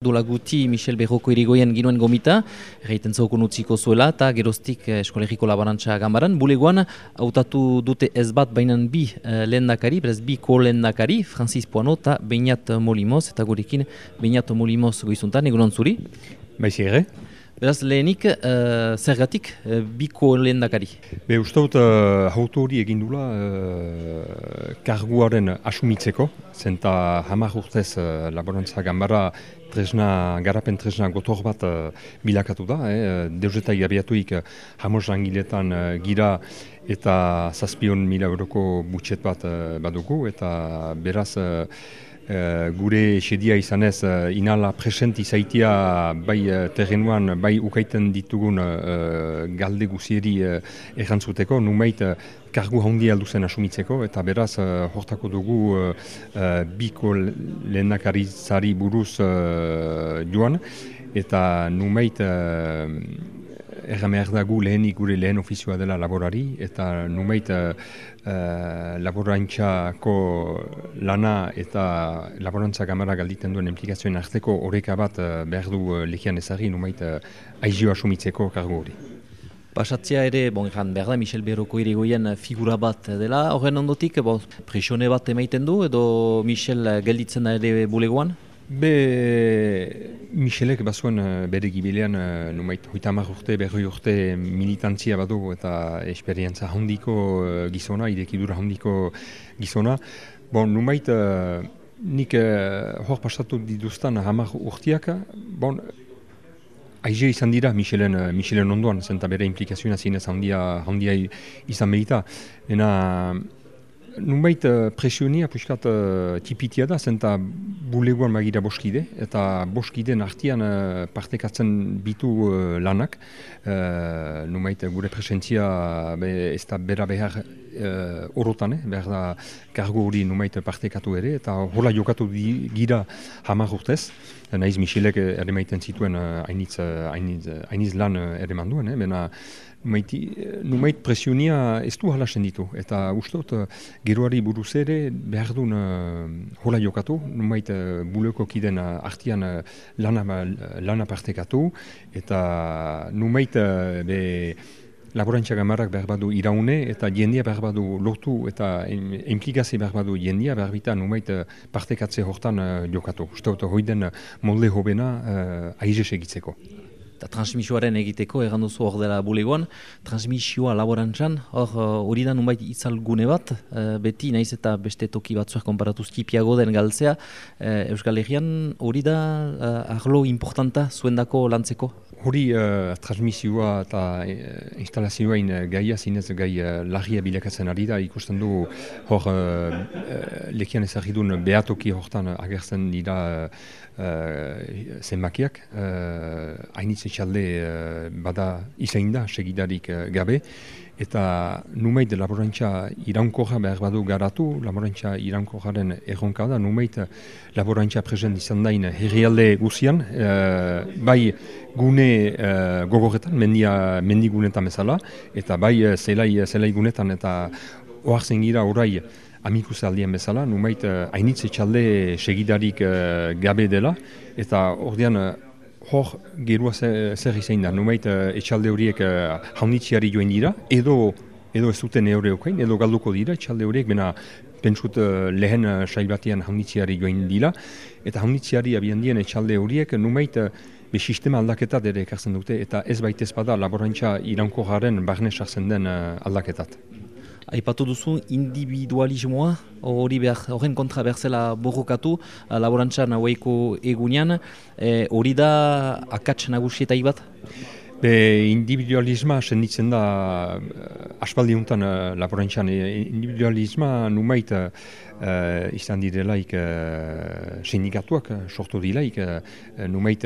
Dola guti Michel Berroko irigoien ginuen gomita, erraiten zaukun utziko zuela eta geroztik eh, eskolegiko labarantza gambaran. Bulegoan, hautatu dute ez bat bainan bi eh, lehendakari, berez bi ko lehendakari, Francis Poano eta Beñat Molimoz, eta gurekin Beñat Molimoz goizuntan, egunon zuri. Baizi ere? Beraz lehenik, uh, zergatik uh, bi ko lehendakari? Be, uste dut, uh, hautu hori egin dula uh, karguaren asumitzeko, zenta hamar urtez uh, laborantza gambara tresna, garapen tresna gotor bat uh, bilakatu da, eh? deuzetai gabiatuik uh, hamos langiletan uh, gira eta zazpion mila euroko butxet bat uh, badugu, eta beraz Uh, gure esedia izanez uh, inala present izaitia bai uh, terrenuan, bai ukaiten ditugun uh, galde guzieri uh, errantzuteko, numeit uh, kargu handi alduzen asumitzeko, eta beraz uh, hortako dugu uh, uh, biko lehenakaritzari buruz uh, joan, eta numeit errameak dagu lehenik gure lehen ofizioa dela laborari, eta numeit uh, laborantxako lana eta laborantza gamara galditen duen implikazioen arteko horreka bat uh, behar du uh, lehian ezari, numeit uh, aizio asumitzeko kargu hori. Pasatzea ere, bon, egan behar da, Michel Berroko irigoien figura bat dela, horren ondotik, bon, presione bat emaiten du, edo Michel gelditzen da ere bulegoan? Be, Michelek bazuen uh, bere gibilean, uh, numait, hoitamar urte, berroi urte militantzia badu eta esperientza handiko uh, gizona, idekidura handiko gizona. Bon, numait, nik hor pasatu dituztan hamar urtiak, bon, aize izan dira Michelen, Michelen ondoan, zenta bere implikazioa zinez handia, handia izan behita. Ena, Nunbait uh, presionia puskat uh, tipitia da, zenta buleguan magira boskide, eta boskideen artian uh, partekatzen bitu lanak. Uh, Nunbait gure presentzia be, ez da bera behar uh, orotan, eh? behar da kargo hori nunbait partekatu ere, eta hola jokatu di, gira hamar urtez. Naiz Michelek ere maiten zituen hainitz uh, lan ere manduen, eh? bena numait presionia ez du halasen ditu. Eta ustot, geroari buruz ere behar duen hola jokatu, numait uh, buleko kiden uh, artian lana, lana partekatu, eta numait uh, be, laborantza gamarrak behar badu iraune, eta jendia behar badu lotu, eta implikazio behar badu jendia behar bita numait uh, partekatze hortan uh, jokatu. Ustot, hoiden molde hobena uh, aize segitzeko eta transmisioaren egiteko egan duzu hor dela bulegoan, transmisioa laborantzan, hor hori da nunbait itzalgune bat, uh, beti naiz eta beste toki batzuak konparatuz kipiago den galtzea, uh, Euskal Herrian hori da uh, arlo importanta zuendako lantzeko? Hori uh, transmisioa eta instalazioa in gaia zinez gai uh, lagia bilakatzen ari da, ikusten du hor uh, lekian ezagidun behatoki hortan agertzen dira uh, zenbakiak, uh, etxalde uh, bada izain da, segidarik uh, gabe, eta numeit laborantza iraunkoja behar badu garatu, laborantza iraunkoaren erronka da, numeit laborantza present izan dain herrialde guzian, uh, bai gune uh, gogorretan, mendia, mendigunetan bezala, eta bai uh, zelai, zelai gunetan, eta oartzen gira orai amikus aldien bezala, numeit hainitze txalde segidarik gabe dela, eta ordean hor gerua zer izan da, numait uh, etxalde horiek uh, haunitziari joan dira, edo edo ez duten eure okain, edo galduko dira etxalde horiek, bena pentsut uh, lehen uh, saibatian haunitziari joan dira, eta haunitziari abian dien etxalde horiek numait uh, be sistema aldaketat ere ekartzen dute, eta ez baitez bada laborantza iranko garen barne sartzen den uh, aldaketat. Aipatu duzu individualismoa, hori horren kontra behar zela borrokatu, laborantza nahueiko egunean, e, hori da akats nagusietai bat? Be, individualisma senditzen da uh, aspaldi honetan uh, laborantzan. E, individualisma numait uh, izan direlaik uh, sindikatuak sortu dilaik, uh, numait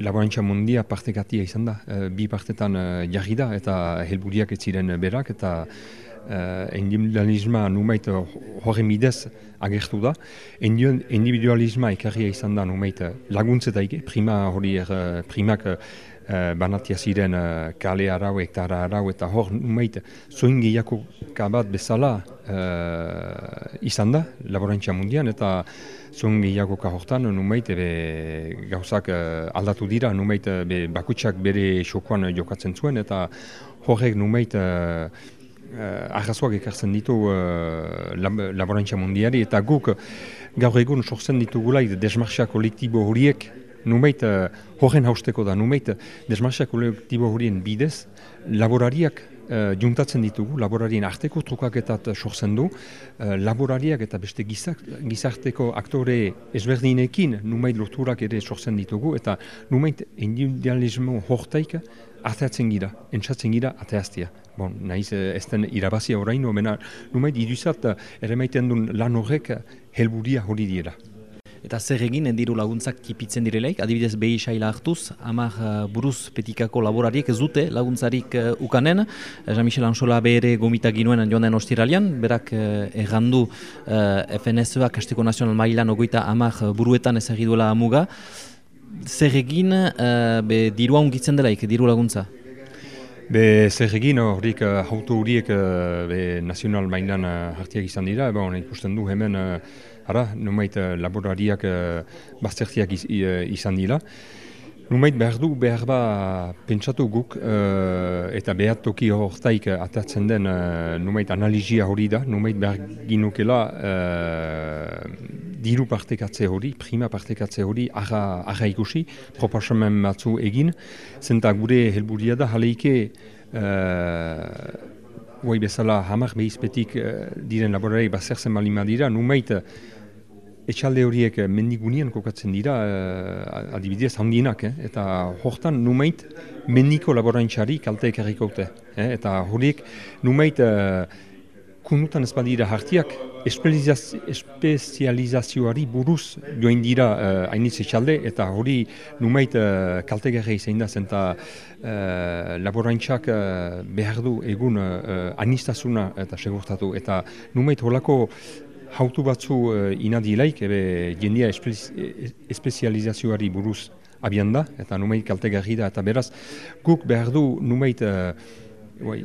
laborantza mundia partekatia izan da. E, bi partetan e, jarri da eta helburiak ez ziren berak eta e, individualisma numait horren bidez agertu da. Individualisma ekarria izan da numait laguntzetaik, prima hori er, primak banatia ziren kale arau, hektara arau, eta hor numeit zoin gehiako kabat bezala izan da, laborantza mundian, eta zoin gehiago kahortan numeit gauzak aldatu dira, numeit be, bakutsak bere xokoan jokatzen zuen, eta horrek numeit uh, arrazoak ekartzen ditu uh, laborantza mundiari, eta guk gaur egun sortzen ditugula desmarxa kolektibo horiek, numeit uh, horren hausteko da, numeit desmarxa kolektibo horien bidez, laborariak uh, juntatzen ditugu, laborarien arteko trukaketat sortzen du, uh, laborariak eta beste gizak, gizarteko aktore ezberdinekin numeit lorturak ere sortzen ditugu, eta numeit individualismo hortaik ateatzen gira, entzatzen gira ateaztia. Bon, nahiz ez den irabazia orain, omena, numait iduzat ere maiten duen lan horrek helburia hori dira. Eta zer egin diru laguntzak kipitzen direlaik, adibidez behi saila hartuz, amar buruz petikako laborariek ez dute laguntzarik uh, ukanen. Jean-Michel Ansola behire gomita ginuen joan den ostiralian, berak uh, errandu uh, FNSA Kasteko Nazional Mailan ogoita amar buruetan ezagiduela amuga zer egin uh, be, dirua ungitzen delaik, diru laguntza? Be, zer egin horrik uh, auto horiek uh, nazional mainan uh, hartiak izan dira, eba ikusten du hemen uh, ara, numait uh, laborariak uh, baztertiak iz, uh, izan dira. Numait behar du, behar ba pentsatu guk uh, eta behar toki horretaik atatzen den uh, numait analizia hori da, numait behar ginukela uh, diru partekatze hori, prima partekatze hori arra, arra ikusi, proposamen batzu egin, zenta gure helburia da jaleike uh, bezala hamar behizpetik uh, diren laborari bazerzen malima dira, numeit etxalde horiek mendigunien kokatzen dira, uh, adibidez handienak, eh? eta hortan numeit mendiko laborantxari kalte ekarrikote. Eh? Eta horiek numeit uh, kunutan ez badira hartiak, espezializazioari buruz joan dira uh, hainitze txalde, eta hori numait uh, kaltegarra izan da zen, eta uh, laborantxak behar du egun uh, anistazuna eta segurtatu, eta numait holako hautu batzu uh, inadilaik, ebe jendia espezializazioari buruz abian da, eta numait kaltegarri da, eta beraz guk behar du numait Bai,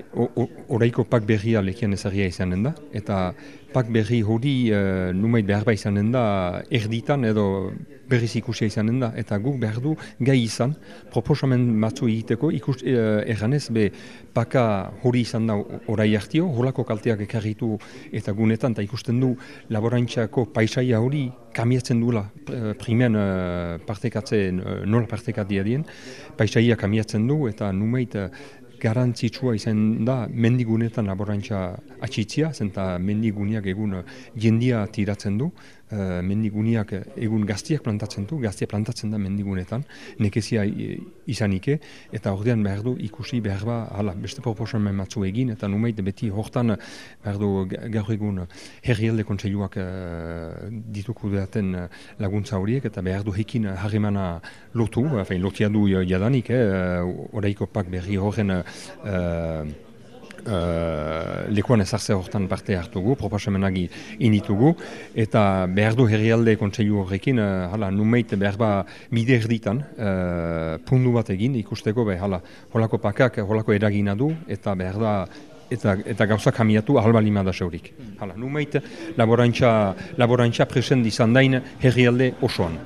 oraiko pak berria lekian ezagia izanen da, eta pak berri hori uh, numait behar ba izanen da erditan edo berriz ikusia izanen da, eta guk behar du gai izan, proposamen batzu egiteko, ikus, uh, erganez, be paka hori izan da orai hartio, holako kalteak ekarritu eta gunetan, eta ikusten du laborantxako paisaia hori kamiatzen duela. Uh, primen uh, partekatze, uh, nola partekatia dien, paisaia kamiatzen du, eta numait garantzitsua izan da mendigunetan laborantza atxitzia, zenta mendiguniak egun jendia tiratzen du, uh, mendiguniak egun gaztiak plantatzen du, gaztiak plantatzen da mendigunetan, nekezia izanike, eta ordean behar du ikusi behar ba, hala, beste proposamen matzu egin, eta numeit beti hortan behar du gaur egun herrialde kontseiluak uh, dituku deaten laguntza horiek, eta behar du hekin harremana lotu, hain lotia du jadanik, eh, oraiko pak berri horren uh, uh, lekuan ezartze horretan parte hartugu, proposamenagi initugu, eta behar du herrialde kontseilu horrekin, uh, hala, numeit behar ba bide erditan, uh, pundu bat egin, ikusteko, be, hala, holako pakak, holako eragina du, eta behar da, eta, eta gauza kamiatu ahalbalima da seurik. Hala, numeit laborantza, laborantza presen dizan dain herrialde osoan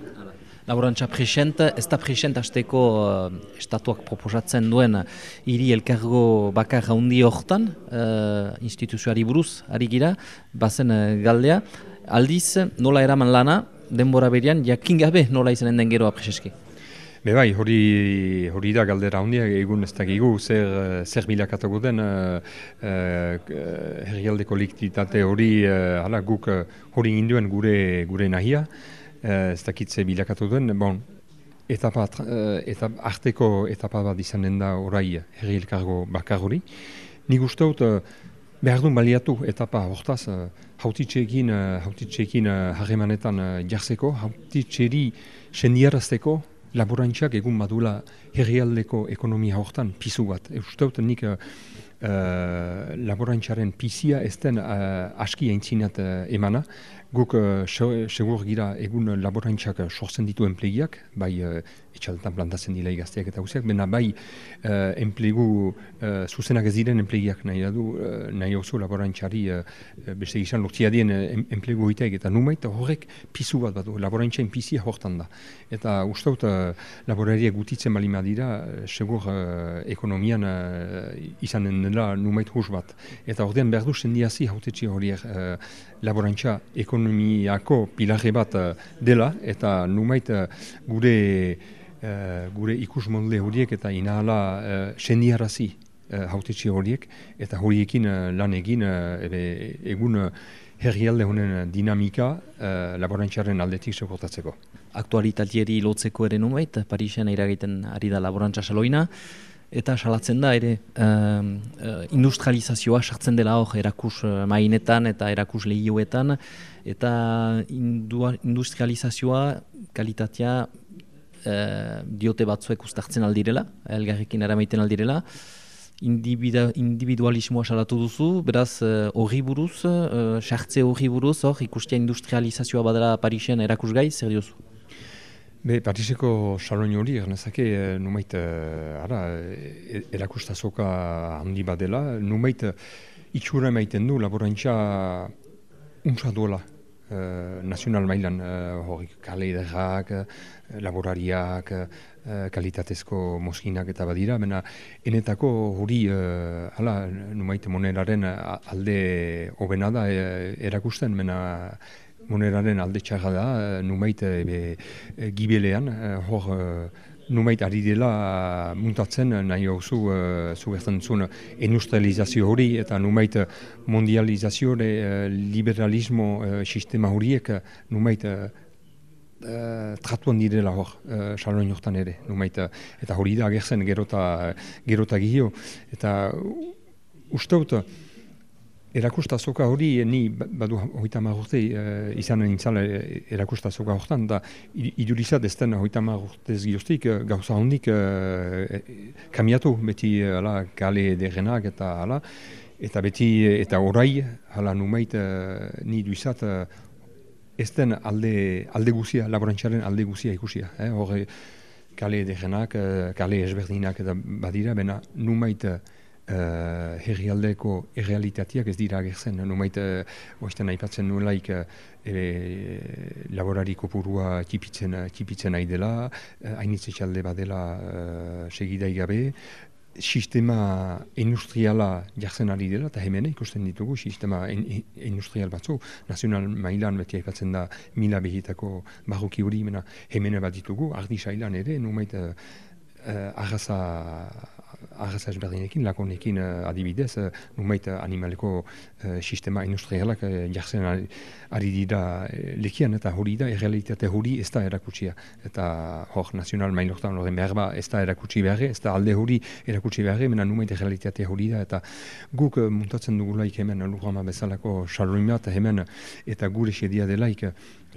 laborantza present, ez da present azteko uh, estatuak proposatzen duen hiri elkargo bakar haundi horretan, uh, instituzioari buruz, ari gira, bazen uh, galdea. Aldiz, nola eraman lana, denbora berian, jakin gabe nola izanen den geroa preseski? Be bai, hori, hori da galdera handia, egun ez dakigu, zer, zer bilakatuko den uh, uh, herrialdeko liktitate hori, uh, hala, guk hori induen gure, gure nahia, uh, ez dakitze bilakatu duen, bon, etapa, uh, etapa, arteko etapa bat izanen da orai herri elkargo bakar hori. Nik uste dut, uh, behar duen baliatu etapa hortaz, hautitxeekin, hautitxeekin harremanetan jarzeko, hautitxeri sendiarazteko, laborantziak egun badula herrialdeko ekonomia hortan pizu bat. Uste dut, nik uh, laborantzaren pizia ez den uh, aski aintzinat uh, emana, guk segur gira egun laborantzak sortzen ditu enplegiak, bai etxaltan plantatzen dila igazteak eta guziak, bena bai uh, enplegu uh, zuzenak ez diren enplegiak nahi du, uh, nahi oso laborantxari uh, beste gizan lortzia dien uh, enplegu egiteak eta numait horrek pisu bat badu, laborantxain pizia hortan da. Eta ustaut uh, laborariak gutitzen bali dira, segur uh, ekonomian uh, izanen dela numait hus bat. Eta ordean behar du sendiazi hautetxe horiek uh, laborantxa ekonomiako pilarre bat dela eta numait gure Eh, gure ikus horiek eta inahala sendiarazi uh, horiek eta horiekin lan egin uh, egun herrialde honen dinamika uh, laborantxaren aldetik sekortatzeko. Aktualitatieri lotzeko ere numait, Parisen iragiten ari da laborantza saloina, eta salatzen da ere industrializazioa sartzen dela hor erakus mainetan eta erakus lehioetan, eta industrializazioa kalitatea Eh, diote batzuek ustartzen aldirela, elgarrekin eramaiten aldirela, individualismoa salatu duzu, beraz eh, horri buruz, uh, sartze horri buruz, hor ikustia industrializazioa badala Parisen erakusgai, zer diozu? Be, Pariseko salon hori, ernezake, numait, ara, e, erakustazoka handi badela, numait, itxura emaiten du, laborantza untsa duela, Eh, nazional mailan uh, hori kale ederrak, uh, laborariak, uh, kalitatezko moskinak eta badira, mena enetako hori, uh, hala, numaite moneraren alde hobena da erakusten, mena moneraren alde txarra da, numaite e, gibelean, hor numait ari dela muntatzen nahi hau zu, uh, zu zuen industrializazio hori eta numait mondializazio uh, liberalismo uh, sistema horiek numait uh, tratuan direla hor, uh, salon ere, numait, eta hori da agertzen gerota, gerota gihio, eta usteut, Erakustazoka hori, ni ba, badu hoita marrurte uh, eh, izan nintzala eh, erakustazoka horretan, da idurizat ez den hoita marrurtez gioztik gauza hondik uh, kamiatu beti ala, kale derrenak eta ala, eta beti eta orai, hala numait uh, ni duizat uh, ez den alde, alde guzia, laborantxaren alde guzia ikusia. Eh? Horre, kale derrenak, uh, kale esberdinak eta badira, bena numait uh, uh, herrialdeko errealitateak ez dira agertzen. Numait, uh, oizten aipatzen nulaik, uh, laborari kopurua tipitzen, tipitzen nahi dela, uh, hainitze txalde badela uh, segidai gabe, sistema industriala jartzen ari dela, eta hemen ikusten ditugu, sistema industrial batzu, nazional mailan beti aipatzen da mila behitako barruki hori, hemen bat ditugu, ardi sailan ere, numait, uh, arraza arraza ezberdinekin, lakonekin uh, adibidez, uh, numait uh, animaleko uh, sistema industrialak uh, jartzen ari dira uh, lekian, eta hori da, errealitate hori ez da erakutsia. Eta hor, nazional mailortan horren behar ba, ez da erakutsi behar, ez da alde hori erakutsi behar, mena numait errealitate hori da, eta guk uh, muntatzen dugulaik hemen, lurrama bezalako salroimat hemen, eta gure sedia delaik,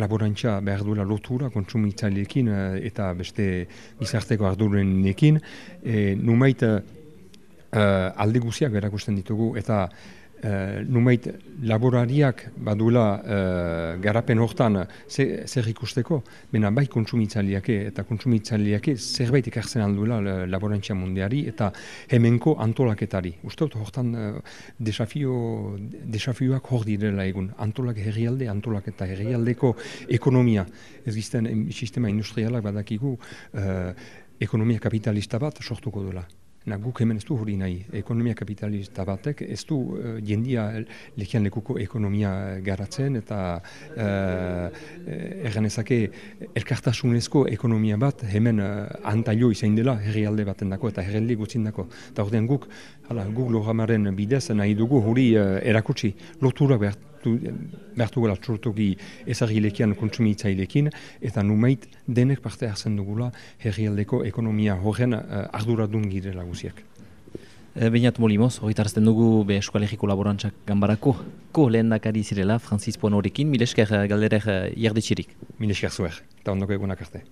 laborantza behar duela lotura kontsumitzaileekin eta beste bizarteko ardurenekin. E, numait uh, alde guziak erakusten ditugu eta uh, numait laborariak badula uh, garapen hortan zer ikusteko, bena bai kontsumitzaileake eta kontsumitzaileake zerbait ekartzen aldula laborantzia mundiari eta hemenko antolaketari. Uste hortan uh, desafio, desafioak hor direla egun. Antolak herrialde, antolak eta herrialdeko ekonomia. Ez gizten sistema industrialak badakigu ekonomia kapitalista bat sortuko duela. Na, guk hemen ez du hori nahi, ekonomia kapitalista batek, ez du uh, jendia lekian lekuko ekonomia garatzen eta uh, erganezake elkartasunezko ekonomia bat hemen uh, antailo izan dela herrialde baten dako eta herrialde gutzin dako. Eta guk, hala, guk lohamaren bidez nahi dugu hori uh, erakutsi lotura behar behartu gula txurtuki ezagilekian kontsumitzailekin, eta numeit denek parte hartzen dugula herrialdeko ekonomia horren uh, arduradun girela guziak. E, eh, Beinat Molimoz, horretarazten dugu be eskualegiko laborantzak gambarako, ko lehen dakari zirela, Francis Ponorekin, milesker eh, galderer jardetxirik. Milesker zuer, eta ondoko egunak arte.